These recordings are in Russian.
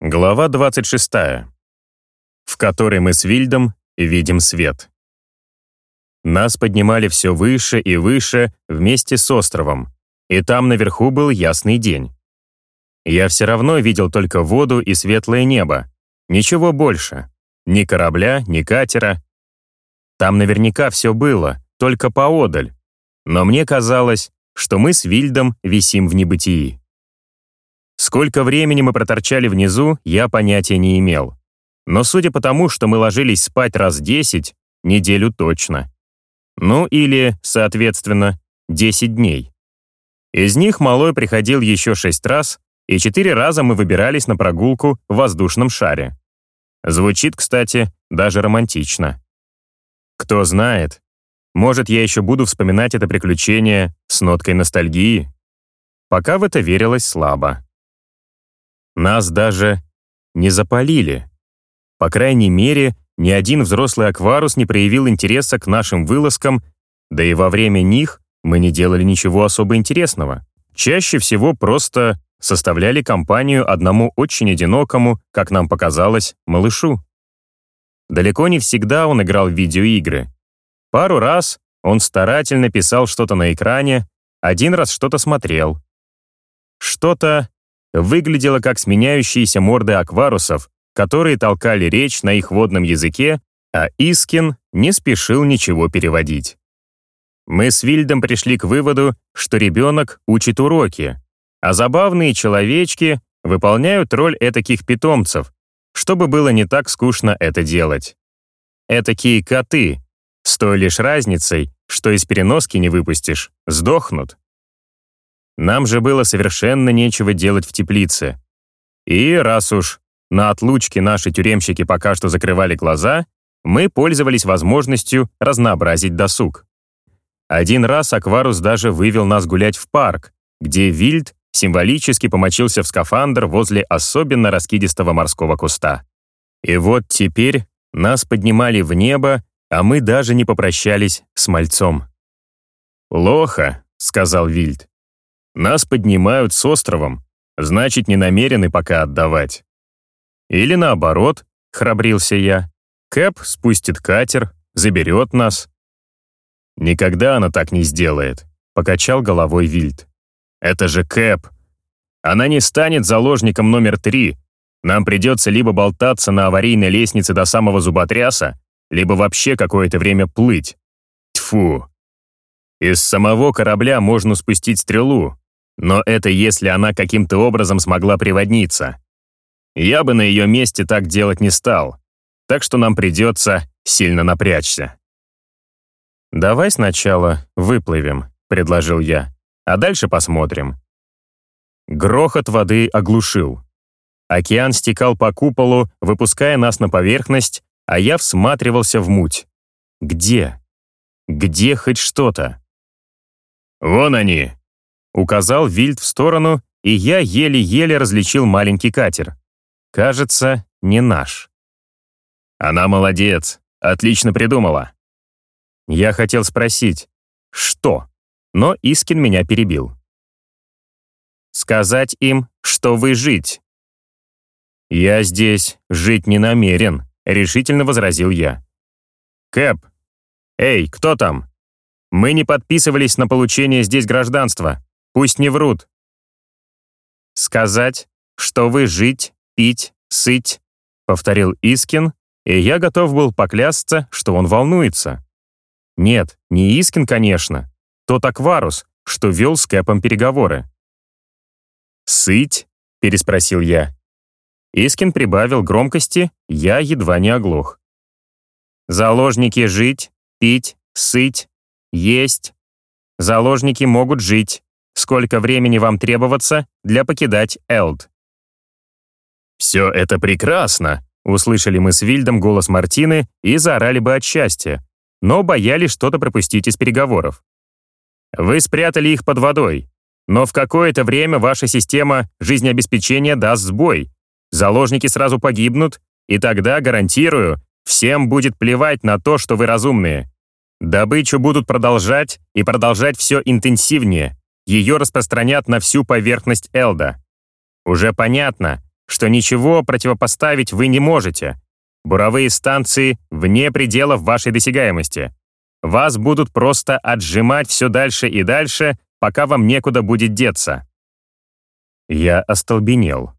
Глава 26, в которой мы с Вильдом видим свет. Нас поднимали все выше и выше вместе с островом, и там наверху был ясный день. Я все равно видел только воду и светлое небо, ничего больше, ни корабля, ни катера. Там наверняка все было, только поодаль, но мне казалось, что мы с Вильдом висим в небытии. Сколько времени мы проторчали внизу, я понятия не имел. Но судя по тому, что мы ложились спать раз десять, неделю точно. Ну или, соответственно, десять дней. Из них малой приходил еще шесть раз, и четыре раза мы выбирались на прогулку в воздушном шаре. Звучит, кстати, даже романтично. Кто знает, может, я еще буду вспоминать это приключение с ноткой ностальгии? Пока в это верилось слабо. Нас даже не запалили. По крайней мере, ни один взрослый акварус не проявил интереса к нашим вылазкам, да и во время них мы не делали ничего особо интересного. Чаще всего просто составляли компанию одному очень одинокому, как нам показалось, малышу. Далеко не всегда он играл в видеоигры. Пару раз он старательно писал что-то на экране, один раз что-то смотрел. Что-то выглядело как сменяющиеся морды акварусов, которые толкали речь на их водном языке, а Искин не спешил ничего переводить. Мы с Вильдом пришли к выводу, что ребенок учит уроки, а забавные человечки выполняют роль этаких питомцев, чтобы было не так скучно это делать. Этакие коты, с той лишь разницей, что из переноски не выпустишь, сдохнут. Нам же было совершенно нечего делать в теплице. И раз уж на отлучке наши тюремщики пока что закрывали глаза, мы пользовались возможностью разнообразить досуг. Один раз Акварус даже вывел нас гулять в парк, где Вильд символически помочился в скафандр возле особенно раскидистого морского куста. И вот теперь нас поднимали в небо, а мы даже не попрощались с мальцом. «Плохо», — сказал Вильд. Нас поднимают с островом, значит, не намерены пока отдавать. Или наоборот, храбрился я, Кэп спустит катер, заберет нас. Никогда она так не сделает, покачал головой Вильд. Это же Кэп. Она не станет заложником номер три. Нам придется либо болтаться на аварийной лестнице до самого зуботряса, либо вообще какое-то время плыть. Тьфу. Из самого корабля можно спустить стрелу, но это если она каким-то образом смогла приводниться. Я бы на ее месте так делать не стал, так что нам придется сильно напрячься. «Давай сначала выплывем», — предложил я, «а дальше посмотрим». Грохот воды оглушил. Океан стекал по куполу, выпуская нас на поверхность, а я всматривался в муть. Где? Где хоть что-то? «Вон они!» Указал Вильд в сторону, и я еле-еле различил маленький катер. Кажется, не наш. Она молодец, отлично придумала. Я хотел спросить, что, но Искин меня перебил. Сказать им, что вы жить. Я здесь жить не намерен, решительно возразил я. Кэп, эй, кто там? Мы не подписывались на получение здесь гражданства. Пусть не врут. Сказать, что вы жить, пить, сыть, повторил Искин, и я готов был поклясться, что он волнуется. Нет, не Искин, конечно. Тот Акварус, что вел с Кэпом переговоры. «Сыть?» — переспросил я. Искин прибавил громкости, я едва не оглох. «Заложники жить, пить, сыть, есть. Заложники могут жить, сколько времени вам требоваться для покидать Элд. «Все это прекрасно!» — услышали мы с Вильдом голос Мартины и заорали бы от счастья, но боялись что-то пропустить из переговоров. «Вы спрятали их под водой, но в какое-то время ваша система жизнеобеспечения даст сбой. Заложники сразу погибнут, и тогда, гарантирую, всем будет плевать на то, что вы разумные. Добычу будут продолжать и продолжать все интенсивнее, ее распространят на всю поверхность Элда. Уже понятно, что ничего противопоставить вы не можете. Буровые станции вне пределов вашей досягаемости. Вас будут просто отжимать все дальше и дальше, пока вам некуда будет деться. Я остолбенел.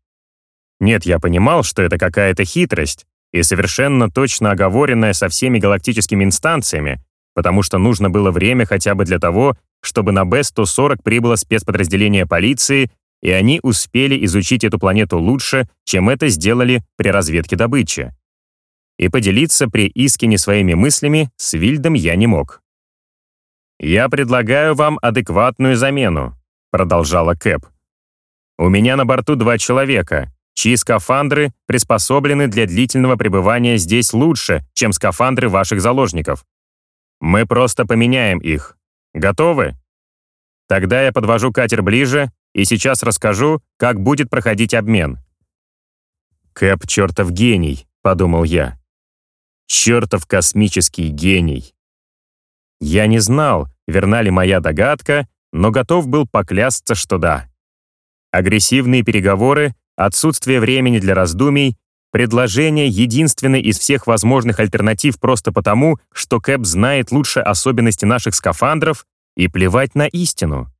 Нет, я понимал, что это какая-то хитрость и совершенно точно оговоренная со всеми галактическими инстанциями, потому что нужно было время хотя бы для того, чтобы на Б-140 прибыло спецподразделение полиции, и они успели изучить эту планету лучше, чем это сделали при разведке добычи. И поделиться при Искине своими мыслями с Вильдом я не мог. «Я предлагаю вам адекватную замену», — продолжала Кэп. У меня на борту два человека, чьи скафандры приспособлены для длительного пребывания здесь лучше, чем скафандры ваших заложников. Мы просто поменяем их. Готовы? Тогда я подвожу катер ближе и сейчас расскажу, как будет проходить обмен. «Кэп — чертов гений», — подумал я. «Чертов космический гений». Я не знал, верна ли моя догадка, но готов был поклясться, что да. Агрессивные переговоры, отсутствие времени для раздумий, предложение единственной из всех возможных альтернатив просто потому, что Кэп знает лучше особенности наших скафандров и плевать на истину.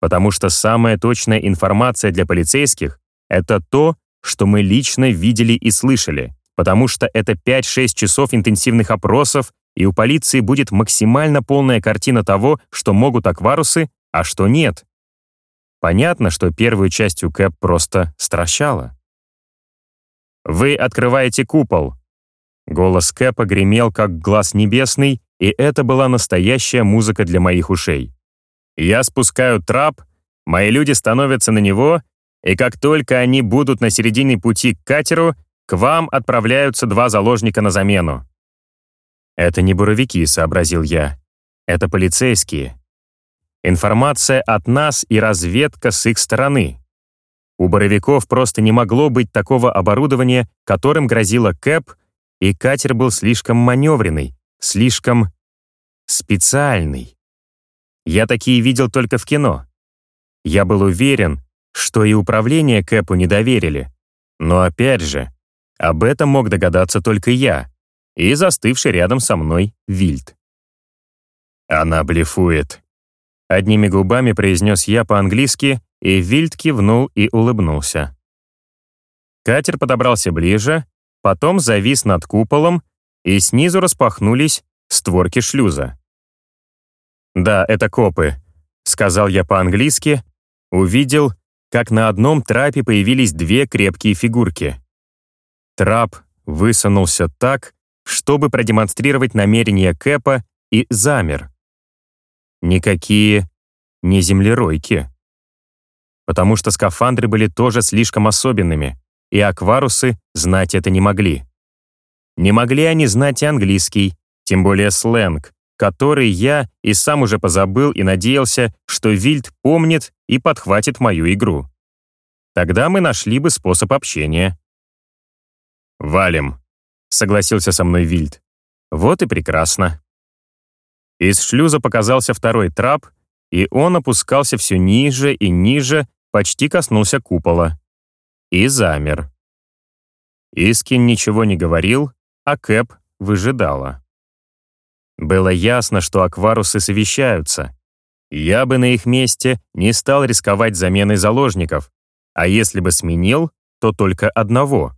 Потому что самая точная информация для полицейских — это то, что мы лично видели и слышали, потому что это 5-6 часов интенсивных опросов, и у полиции будет максимально полная картина того, что могут акварусы, а что нет. Понятно, что первую частью Кэп просто стращала. «Вы открываете купол!» Голос Кэпа гремел, как глаз небесный, и это была настоящая музыка для моих ушей. «Я спускаю трап, мои люди становятся на него, и как только они будут на середине пути к катеру, к вам отправляются два заложника на замену». «Это не буровики», — сообразил я. «Это полицейские. Информация от нас и разведка с их стороны. У боровиков просто не могло быть такого оборудования, которым грозила КЭП, и катер был слишком маневренный, слишком специальный. Я такие видел только в кино. Я был уверен, что и управление КЭПу не доверили. Но опять же, об этом мог догадаться только я и застывший рядом со мной Вильд. Она блефует. Одними губами произнес я по-английски, и Вильд кивнул и улыбнулся. Катер подобрался ближе, потом завис над куполом, и снизу распахнулись створки шлюза. «Да, это копы», — сказал я по-английски, увидел, как на одном трапе появились две крепкие фигурки. Трап высунулся так, чтобы продемонстрировать намерение Кэпа, и замер никакие не землеройки. Потому что скафандры были тоже слишком особенными, и акварусы знать это не могли. Не могли они знать и английский, тем более сленг, который я и сам уже позабыл и надеялся, что Вильд помнит и подхватит мою игру. Тогда мы нашли бы способ общения. «Валим», — согласился со мной Вильд. «Вот и прекрасно». Из шлюза показался второй трап, и он опускался все ниже и ниже, почти коснулся купола. И замер. Искин ничего не говорил, а Кэп выжидала. Было ясно, что акварусы совещаются. Я бы на их месте не стал рисковать заменой заложников, а если бы сменил, то только одного.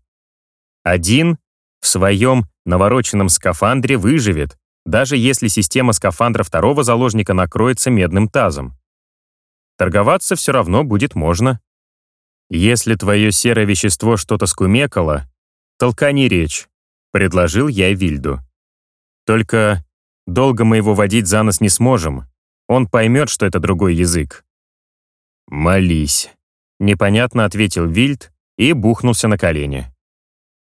Один в своем навороченном скафандре выживет, даже если система скафандра второго заложника накроется медным тазом. Торговаться все равно будет можно. Если твое серое вещество что-то скумекало, толкани речь, предложил я Вильду. Только долго мы его водить за нос не сможем. Он поймет, что это другой язык. «Молись», — непонятно ответил Вильд и бухнулся на колени.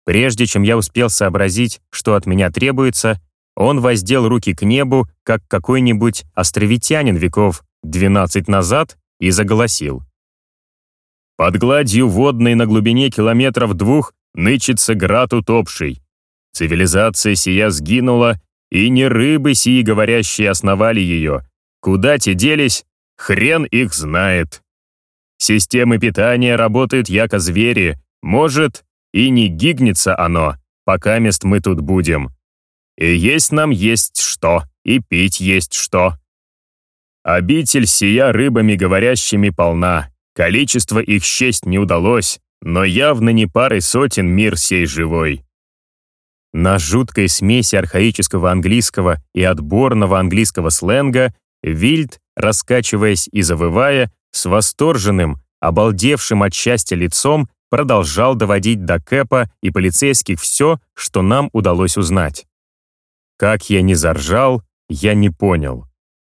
Прежде чем я успел сообразить, что от меня требуется, он воздел руки к небу, как какой-нибудь островитянин веков 12 назад, и заголосил. «Под гладью водной на глубине километров двух нычется град утопший. Цивилизация сия сгинула, и не рыбы сии говорящие основали ее. Куда те делись, хрен их знает. Системы питания работают яко звери, Может, и не гигнется оно, пока мест мы тут будем. И есть нам есть что, и пить есть что. Обитель сия рыбами говорящими полна, количество их счесть не удалось, но явно не парой сотен мир сей живой. На жуткой смеси архаического английского и отборного английского сленга Вильд, раскачиваясь и завывая, с восторженным, обалдевшим от счастья лицом, продолжал доводить до Кэпа и полицейских все, что нам удалось узнать. Как я не заржал, я не понял.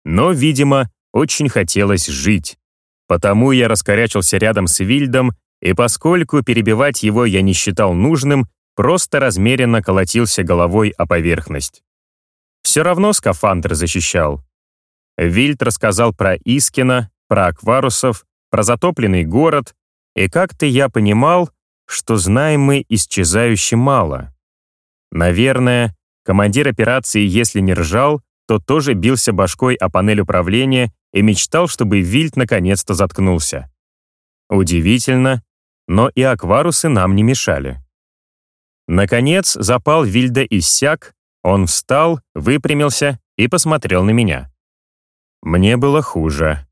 Но, видимо, очень хотелось жить. Потому я раскорячился рядом с Вильдом, и поскольку перебивать его я не считал нужным, просто размеренно колотился головой о поверхность. Все равно скафандр защищал. Вильд рассказал про Искина, про акварусов, про затопленный город, и как-то я понимал, что знаем мы исчезающе мало. Наверное, командир операции, если не ржал, то тоже бился башкой о панель управления и мечтал, чтобы Вильд наконец-то заткнулся. Удивительно, но и акварусы нам не мешали. Наконец, запал Вильда иссяк, он встал, выпрямился и посмотрел на меня. Мне было хуже.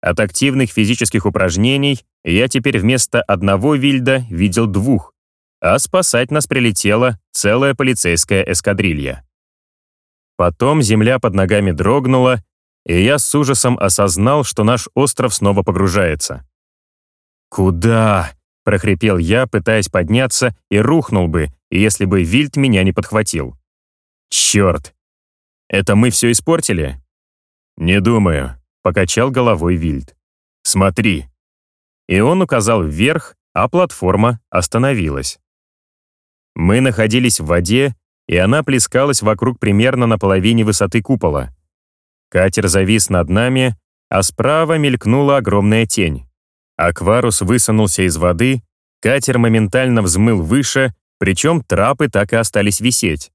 От активных физических упражнений я теперь вместо одного Вильда видел двух, а спасать нас прилетела целая полицейская эскадрилья. Потом земля под ногами дрогнула, и я с ужасом осознал, что наш остров снова погружается. «Куда?» прохрипел я, пытаясь подняться, и рухнул бы, если бы Вильд меня не подхватил. «Черт! Это мы все испортили?» «Не думаю», — покачал головой Вильд. «Смотри». И он указал вверх, а платформа остановилась. Мы находились в воде, и она плескалась вокруг примерно на половине высоты купола. Катер завис над нами, а справа мелькнула огромная тень. Акварус высунулся из воды, катер моментально взмыл выше, причем трапы так и остались висеть.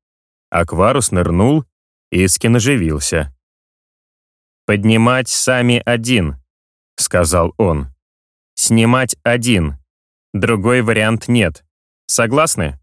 Акварус нырнул, Искин оживился. «Поднимать сами один», — сказал он. «Снимать один. Другой вариант нет. Согласны?»